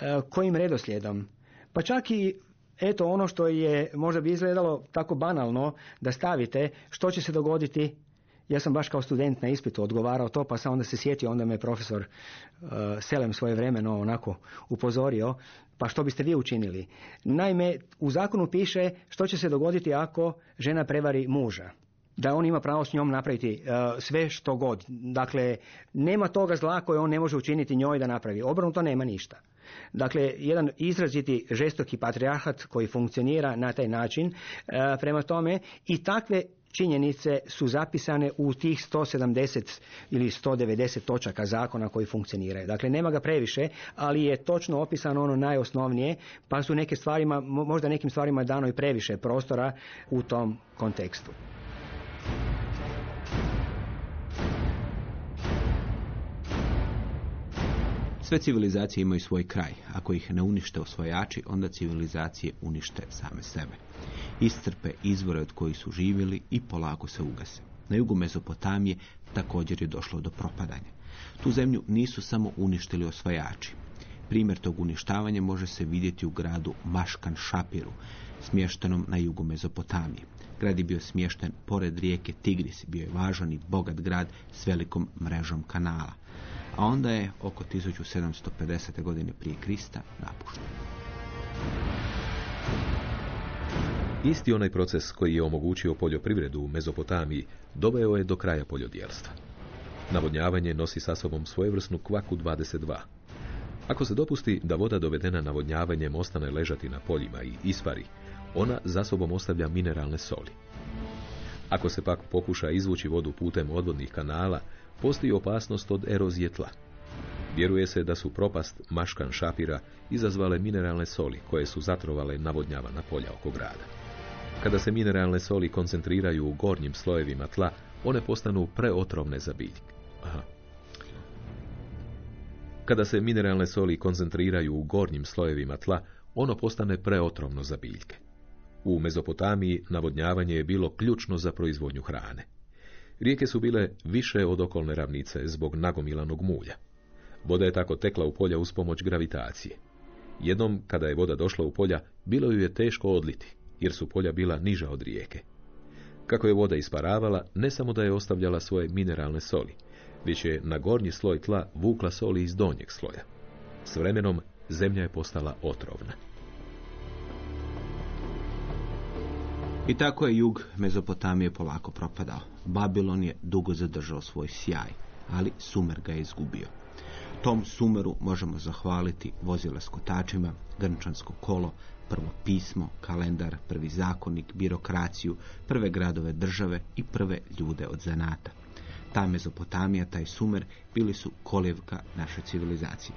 e, kojim redoslijedom. Pa čak i eto ono što je možda bi izgledalo tako banalno da stavite što će se dogoditi ja sam baš kao student na ispitu odgovarao to, pa sam onda se sjetio, onda me profesor uh, Selem svoje vremeno onako upozorio, pa što biste vi učinili? Naime, u zakonu piše što će se dogoditi ako žena prevari muža da on ima pravo s njom napraviti uh, sve što god. Dakle, nema toga zla koje on ne može učiniti njoj da napravi. Obrnuto nema ništa. Dakle, jedan izraziti žestoki patrijarhat koji funkcionira na taj način, uh, prema tome i takve činjenice su zapisane u tih 170 ili 190 točaka zakona koji funkcioniraju. Dakle, nema ga previše, ali je točno opisano ono najosnovnije, pa su neke stvarima, mo- možda nekim stvarima dano i previše prostora u tom kontekstu. Sve civilizacije imaju svoj kraj. Ako ih ne unište osvajači, onda civilizacije unište same sebe. Iscrpe izvore od kojih su živjeli i polako se ugase. Na jugu Mezopotamije također je došlo do propadanja. Tu zemlju nisu samo uništili osvajači. Primjer tog uništavanja može se vidjeti u gradu Maškan Šapiru, smještenom na jugu Mezopotamije. Grad je bio smješten pored rijeke Tigris, bio je važan i bogat grad s velikom mrežom kanala. A onda je oko 1750. godine prije Krista napušten. Isti onaj proces koji je omogućio poljoprivredu u Mezopotamiji doveo je do kraja poljodjelstva. Navodnjavanje nosi sa sobom svojevrsnu kvaku 22. Ako se dopusti da voda dovedena navodnjavanjem ostane ležati na poljima i isvari, ona za sobom ostavlja mineralne soli. Ako se pak pokuša izvući vodu putem odvodnih kanala, postoji opasnost od erozije tla. Vjeruje se da su propast Maškan Šapira izazvale mineralne soli koje su zatrovale navodnjavana polja oko grada. Kada se mineralne soli koncentriraju u gornjim slojevima tla, one postanu preotrovne za biljke. Aha. Kada se mineralne soli koncentriraju u gornjim slojevima tla, ono postane preotrovno za biljke. U Mezopotamiji navodnjavanje je bilo ključno za proizvodnju hrane. Rijeke su bile više od okolne ravnice zbog nagomilanog mulja. Voda je tako tekla u polja uz pomoć gravitacije. Jednom, kada je voda došla u polja, bilo ju je teško odliti, jer su polja bila niža od rijeke. Kako je voda isparavala, ne samo da je ostavljala svoje mineralne soli, već je na gornji sloj tla vukla soli iz donjeg sloja. S vremenom zemlja je postala otrovna. I tako je jug Mezopotamije polako propadao. Babilon je dugo zadržao svoj sjaj, ali Sumer ga je izgubio. Tom Sumeru možemo zahvaliti vozila s kotačima, grnčansko kolo, prvo pismo, kalendar, prvi zakonik, birokraciju, prve gradove države i prve ljude od zanata. Ta Mezopotamija, taj Sumer, bili su koljevka naše civilizacije.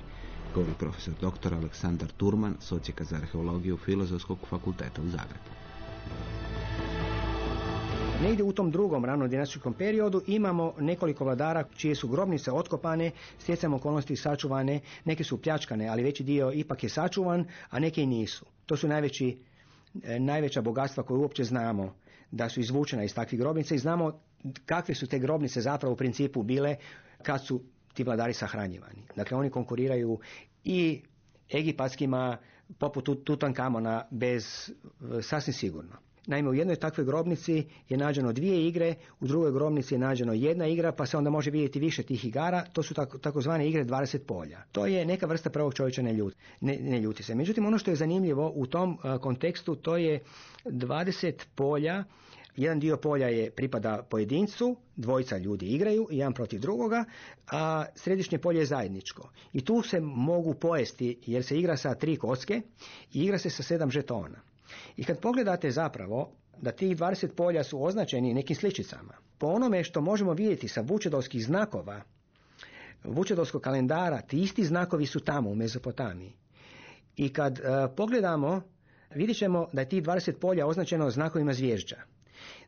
Govori profesor dr. Aleksandar Turman, socijeka za arheologiju Filozofskog fakulteta u Zagrebu. Negdje u tom drugom ranodinastičkom periodu imamo nekoliko vladara čije su grobnice otkopane, stjecajem okolnosti sačuvane, neke su pljačkane, ali veći dio ipak je sačuvan, a neke i nisu. To su najveći, e, najveća bogatstva koje uopće znamo da su izvučena iz takvih grobnica i znamo kakve su te grobnice zapravo u principu bile kad su ti vladari sahranjivani. Dakle, oni konkuriraju i egipatskima poput Tutankamona bez sasvim sigurno. Naime, u jednoj takvoj grobnici je nađeno dvije igre, u drugoj grobnici je nađeno jedna igra, pa se onda može vidjeti više tih igara, to su tako, takozvane igre 20 polja. To je neka vrsta prvog čovječa ne ljuti, ne, ne ljuti se. Međutim, ono što je zanimljivo u tom kontekstu, to je 20 polja, jedan dio polja je pripada pojedincu, dvojica ljudi igraju, jedan protiv drugoga, a središnje polje je zajedničko. I tu se mogu pojesti jer se igra sa tri kocke i igra se sa sedam žetona. I kad pogledate zapravo da tih 20 polja su označeni nekim sličicama, po onome što možemo vidjeti sa vučedolskih znakova, vučedolskog kalendara, ti isti znakovi su tamo u Mezopotamiji. I kad uh, pogledamo, vidjet ćemo da je tih 20 polja označeno znakovima zvježđa.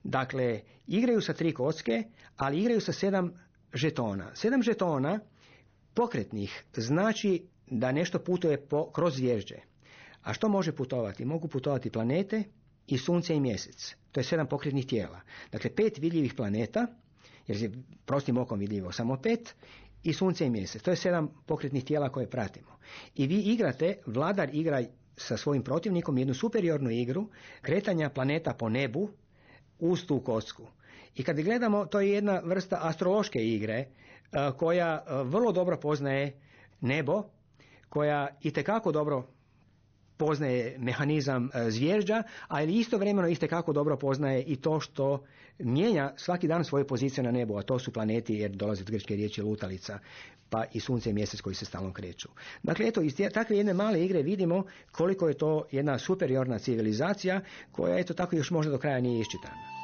Dakle, igraju sa tri kocke, ali igraju sa sedam žetona. Sedam žetona pokretnih znači da nešto putuje po, kroz zvježđe. A što može putovati? Mogu putovati planete i sunce i mjesec. To je sedam pokretnih tijela. Dakle, pet vidljivih planeta, jer je prostim okom vidljivo samo pet, i sunce i mjesec. To je sedam pokretnih tijela koje pratimo. I vi igrate, vladar igra sa svojim protivnikom jednu superiornu igru kretanja planeta po nebu uz tu kocku. I kad gledamo, to je jedna vrsta astrološke igre koja vrlo dobro poznaje nebo, koja itekako dobro poznaje mehanizam zvjerđa, ali istovremeno itekako dobro poznaje i to što mijenja svaki dan svoje pozicije na nebu, a to su planeti jer dolaze od grčke riječi lutalica, pa i sunce i mjesec koji se stalno kreću. Dakle, eto, iz takve jedne male igre vidimo koliko je to jedna superiorna civilizacija koja, eto, tako još možda do kraja nije iščitana.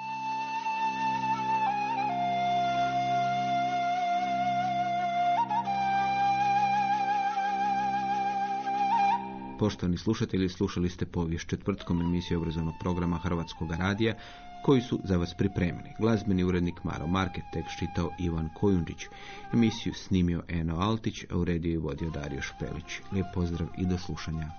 Poštovani slušatelji, slušali ste povijest četvrtkom emisiju obrazovnog programa Hrvatskog radija koji su za vas pripremili. Glazbeni urednik Maro Market, tekst čitao Ivan Kojundžić, emisiju snimio Eno Altić, a u rediju je vodio Dario Špelić. Lijep pozdrav i do slušanja.